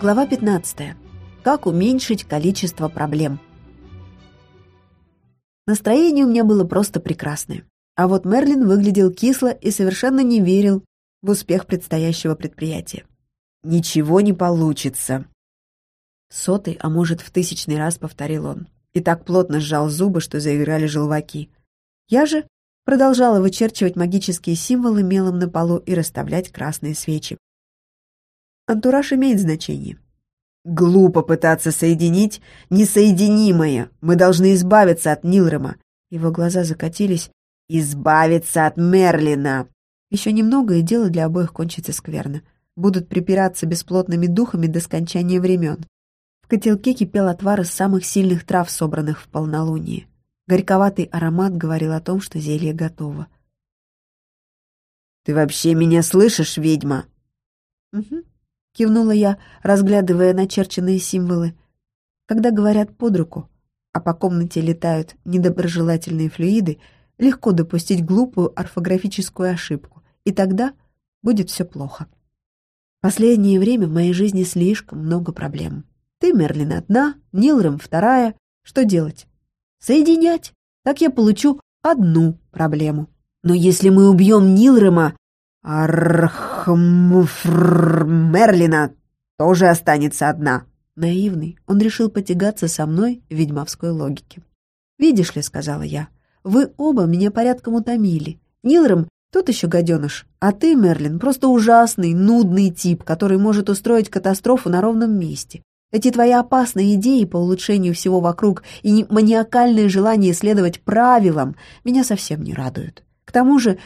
Глава 15. Как уменьшить количество проблем. Настроение у меня было просто прекрасное. А вот Мерлин выглядел кисло и совершенно не верил в успех предстоящего предприятия. «Ничего не получится!» Сотый, а может, в тысячный раз повторил он. И так плотно сжал зубы, что заиграли желваки. Я же продолжала вычерчивать магические символы мелом на полу и расставлять красные свечи. Антураж имеет значение. Глупо пытаться соединить несоединимое. Мы должны избавиться от Нилрема. Его глаза закатились. Избавиться от Мерлина. Еще немного, и дело для обоих кончится скверно. Будут припираться бесплотными духами до скончания времен. В котелке кипел отвар из самых сильных трав, собранных в полнолуние. Горьковатый аромат говорил о том, что зелье готово. «Ты вообще меня слышишь, ведьма?» «Угу», — кивнула я, разглядывая начерченные символы. Когда говорят под руку, а по комнате летают недоброжелательные флюиды, легко допустить глупую орфографическую ошибку, и тогда будет все плохо. Последнее время в моей жизни слишком много проблем. Ты, Мерлин, одна, Нилрем вторая. Что делать? Соединять. Так я получу одну проблему. Но если мы убьем Нилрема, Мерлина тоже останется одна. Наивный, он решил потягаться со мной в ведьмовской логике. «Видишь ли», — сказала я, — «вы оба меня порядком утомили. Нилрем тот еще гаденыш, а ты, Мерлин, просто ужасный, нудный тип, который может устроить катастрофу на ровном месте. Эти твои опасные идеи по улучшению всего вокруг и маниакальное желание следовать правилам меня совсем не радуют. К тому же,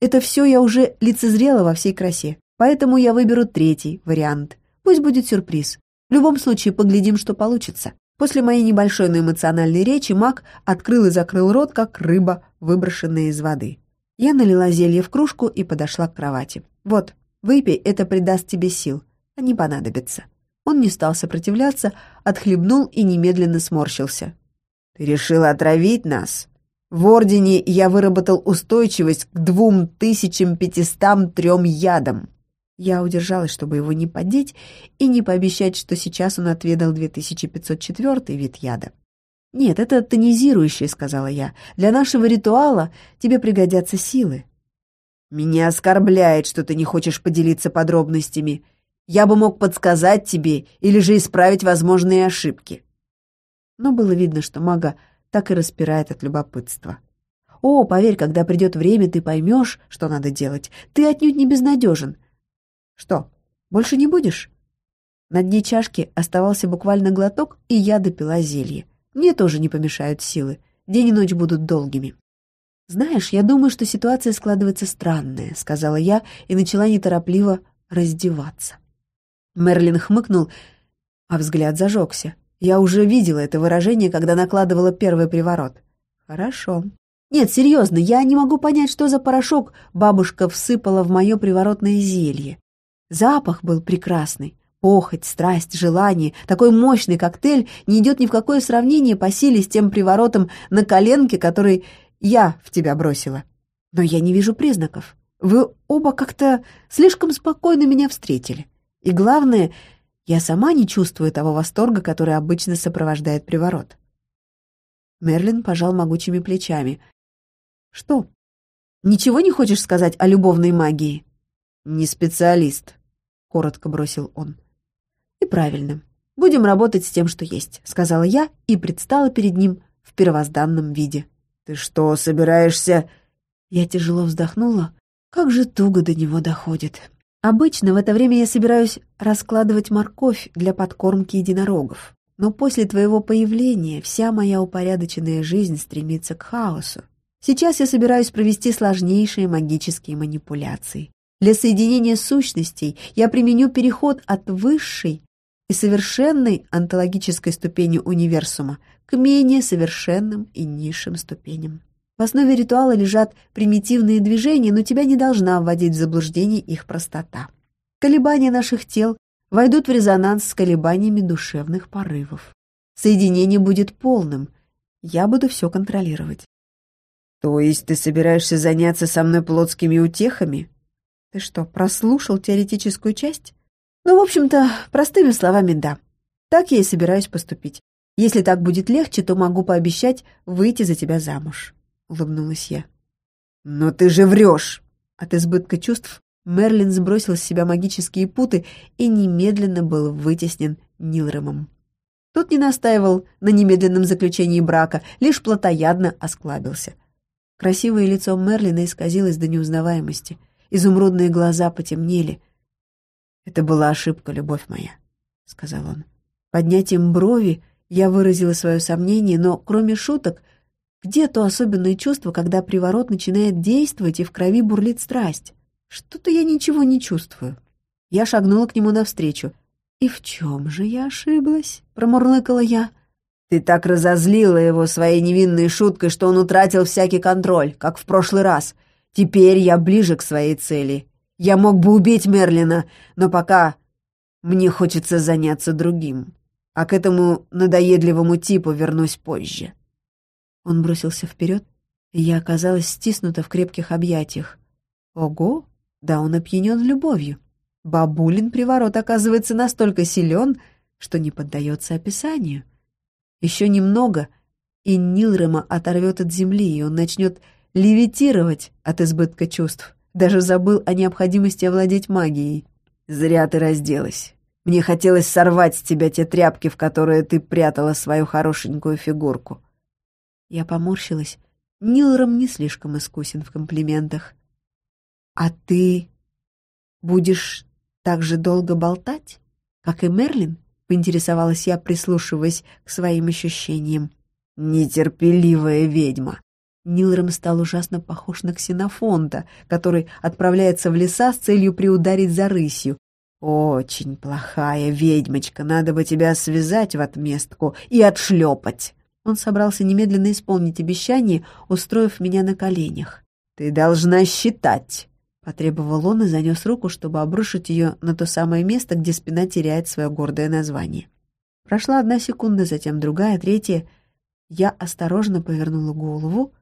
это все я уже лицезрела во всей красе, поэтому я выберу третий вариант. Пусть будет сюрприз. В любом случае, поглядим, что получится. После моей небольшой, но эмоциональной речи маг открыл и закрыл рот, как рыба, выброшенная из воды. Я налила зелье в кружку и подошла к кровати. «Вот, выпей, это придаст тебе сил. Они понадобятся». Он не стал сопротивляться, отхлебнул и немедленно сморщился. «Ты решила отравить нас? В Ордене я выработал устойчивость к двум тысячам пятистам трем ядам». Я удержалась, чтобы его не поддеть и не пообещать, что сейчас он отведал 2504 вид яда. «Нет, это тонизирующее», — сказала я. «Для нашего ритуала тебе пригодятся силы». «Меня оскорбляет, что ты не хочешь поделиться подробностями. Я бы мог подсказать тебе или же исправить возможные ошибки. Но было видно, что мага так и распирает от любопытства. «О, поверь, когда придет время, ты поймешь, что надо делать. Ты отнюдь не безнадежен». «Что, больше не будешь?» На дне чашки оставался буквально глоток, и я допила зелье. Мне тоже не помешают силы. День и ночь будут долгими. «Знаешь, я думаю, что ситуация складывается странная», — сказала я и начала неторопливо раздеваться. Мерлин хмыкнул, а взгляд зажегся. Я уже видела это выражение, когда накладывала первый приворот. Хорошо. Нет, серьезно, я не могу понять, что за порошок бабушка всыпала в мое приворотное зелье. Запах был прекрасный. Похоть, страсть, желание. Такой мощный коктейль не идет ни в какое сравнение по силе с тем приворотом на коленке, который я в тебя бросила. Но я не вижу признаков. Вы оба как-то слишком спокойно меня встретили. И главное, я сама не чувствую того восторга, который обычно сопровождает приворот. Мерлин пожал могучими плечами. «Что? Ничего не хочешь сказать о любовной магии?» «Не специалист», — коротко бросил он. «И правильно. Будем работать с тем, что есть», — сказала я и предстала перед ним в первозданном виде. «Ты что, собираешься...» Я тяжело вздохнула. Как же туго до него доходит. Обычно в это время я собираюсь раскладывать морковь для подкормки единорогов. Но после твоего появления вся моя упорядоченная жизнь стремится к хаосу. Сейчас я собираюсь провести сложнейшие магические манипуляции. Для соединения сущностей я применю переход от высшей и совершенной онтологической ступени универсума к менее совершенным и низшим ступеням. В основе ритуала лежат примитивные движения, но тебя не должна вводить в заблуждение их простота. Колебания наших тел войдут в резонанс с колебаниями душевных порывов. Соединение будет полным. Я буду все контролировать. То есть ты собираешься заняться со мной плотскими утехами? Ты что, прослушал теоретическую часть? Ну, в общем-то, простыми словами, да. Так я и собираюсь поступить. Если так будет легче, то могу пообещать выйти за тебя замуж», — улыбнулась я. «Но ты же врешь!» От избытка чувств Мерлин сбросил с себя магические путы и немедленно был вытеснен Нилремом. Тот не настаивал на немедленном заключении брака, лишь плотоядно осклабился. Красивое лицо Мерлина исказилось до неузнаваемости. Изумрудные глаза потемнели. «Это была ошибка, любовь моя», — сказал он. Поднятием брови я выразила свое сомнение, но, кроме шуток, где то особенное чувство, когда приворот начинает действовать и в крови бурлит страсть? Что-то я ничего не чувствую. Я шагнула к нему навстречу. «И в чем же я ошиблась?» — промурлыкала я. «Ты так разозлила его своей невинной шуткой, что он утратил всякий контроль, как в прошлый раз. Теперь я ближе к своей цели. Я мог бы убить Мерлина, но пока мне хочется заняться другим. А к этому надоедливому типу вернусь позже». Он бросился вперед, и я оказалась стиснута в крепких объятиях. Ого, да он опьянен любовью. Бабулин приворот оказывается настолько силен, что не поддается описанию. Еще немного, и Нилрема оторвет от земли, и он начнет левитировать от избытка чувств. Даже забыл о необходимости овладеть магией. «Зря ты разделась. Мне хотелось сорвать с тебя те тряпки, в которые ты прятала свою хорошенькую фигурку». Я поморщилась. Нилром не слишком искусен в комплиментах. «А ты будешь так же долго болтать, как и Мерлин?» — поинтересовалась я, прислушиваясь к своим ощущениям. «Нетерпеливая ведьма!» Нилром стал ужасно похож на ксенофонта, который отправляется в леса с целью приударить за рысью. «Очень плохая ведьмочка, надо бы тебя связать в отместку и отшлепать!» Он собрался немедленно исполнить обещание, устроив меня на коленях. «Ты должна считать!» Потребовал он и занес руку, чтобы обрушить ее на то самое место, где спина теряет свое гордое название. Прошла одна секунда, затем другая, третья. Я осторожно повернула голову.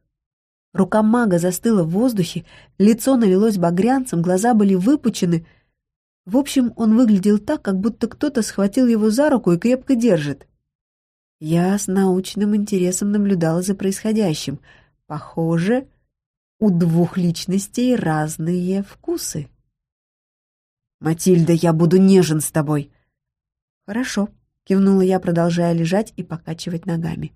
Рука мага застыла в воздухе, лицо налилось багрянцем, глаза были выпучены. В общем, он выглядел так, как будто кто-то схватил его за руку и крепко держит. Я с научным интересом наблюдала за происходящим. Похоже, у двух личностей разные вкусы. «Матильда, я буду нежен с тобой!» «Хорошо», — кивнула я, продолжая лежать и покачивать ногами.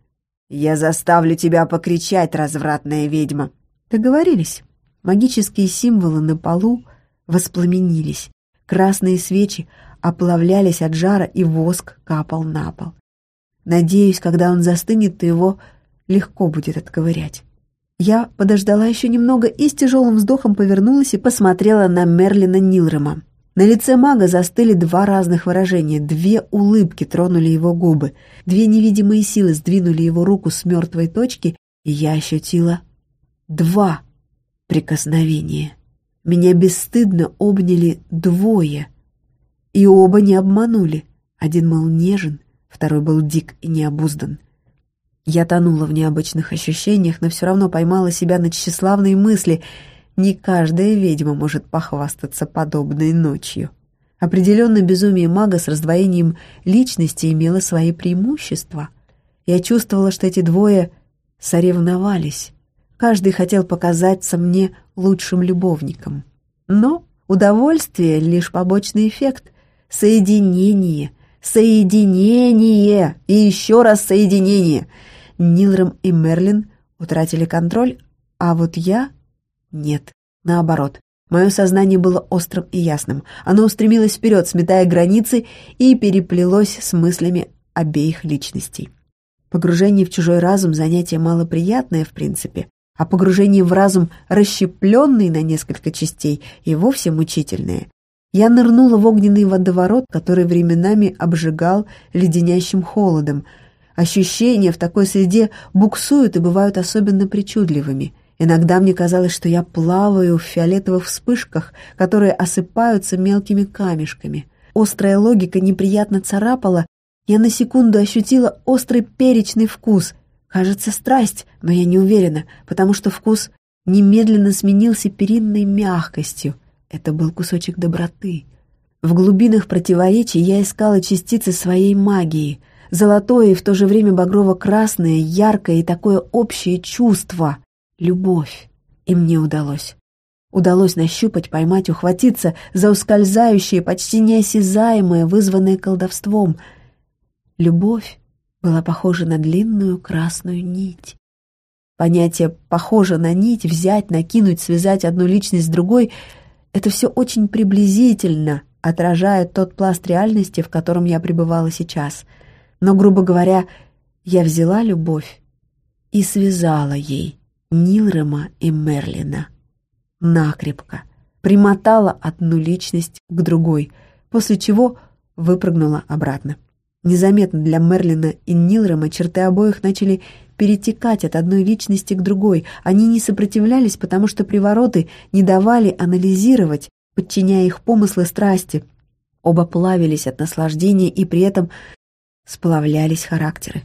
«Я заставлю тебя покричать, развратная ведьма!» Договорились. Магические символы на полу воспламенились. Красные свечи оплавлялись от жара, и воск капал на пол. Надеюсь, когда он застынет, то его легко будет отковырять. Я подождала еще немного и с тяжелым вздохом повернулась и посмотрела на Мерлина Нилрема. На лице мага застыли два разных выражения, две улыбки тронули его губы, две невидимые силы сдвинули его руку с мертвой точки, и я ощутила два прикосновения. Меня бесстыдно обняли двое, и оба не обманули. Один был нежен, второй был дик и необуздан. Я тонула в необычных ощущениях, но все равно поймала себя на тщеславные мысли. Не каждая ведьма может похвастаться подобной ночью. Определенно безумие мага с раздвоением личности имело свои преимущества. Я чувствовала, что эти двое соревновались. Каждый хотел показаться мне лучшим любовником. Но удовольствие — лишь побочный эффект. Соединение, соединение и еще раз соединение — Нилром и Мерлин утратили контроль, а вот я — нет, наоборот. Мое сознание было острым и ясным. Оно устремилось вперед, сметая границы, и переплелось с мыслями обеих личностей. Погружение в чужой разум — занятие малоприятное, в принципе, а погружение в разум, расщепленный на несколько частей, и вовсе мучительное. Я нырнула в огненный водоворот, который временами обжигал леденящим холодом — Ощущения в такой среде буксуют и бывают особенно причудливыми. Иногда мне казалось, что я плаваю в фиолетовых вспышках, которые осыпаются мелкими камешками. Острая логика неприятно царапала, я на секунду ощутила острый перечный вкус. Кажется, страсть, но я не уверена, потому что вкус немедленно сменился перинной мягкостью. Это был кусочек доброты. В глубинах противоречий я искала частицы своей магии, золотое и в то же время багрово-красное, яркое и такое общее чувство — любовь. И мне удалось. Удалось нащупать, поймать, ухватиться за ускользающее, почти неосязаемое, вызванное колдовством. Любовь была похожа на длинную красную нить. Понятие «похоже на нить», «взять», «накинуть», «связать» одну личность с другой — это все очень приблизительно отражает тот пласт реальности, в котором я пребывала сейчас. Но, грубо говоря, я взяла любовь и связала ей Нилрема и Мерлина. Накрепко. Примотала одну личность к другой, после чего выпрыгнула обратно. Незаметно для Мерлина и Нилрема черты обоих начали перетекать от одной личности к другой. Они не сопротивлялись, потому что привороты не давали анализировать, подчиняя их помыслы страсти. Оба плавились от наслаждения и при этом сплавлялись характеры.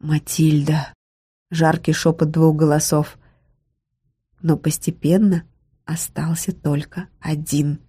«Матильда!» — жаркий шепот двух голосов. Но постепенно остался только один —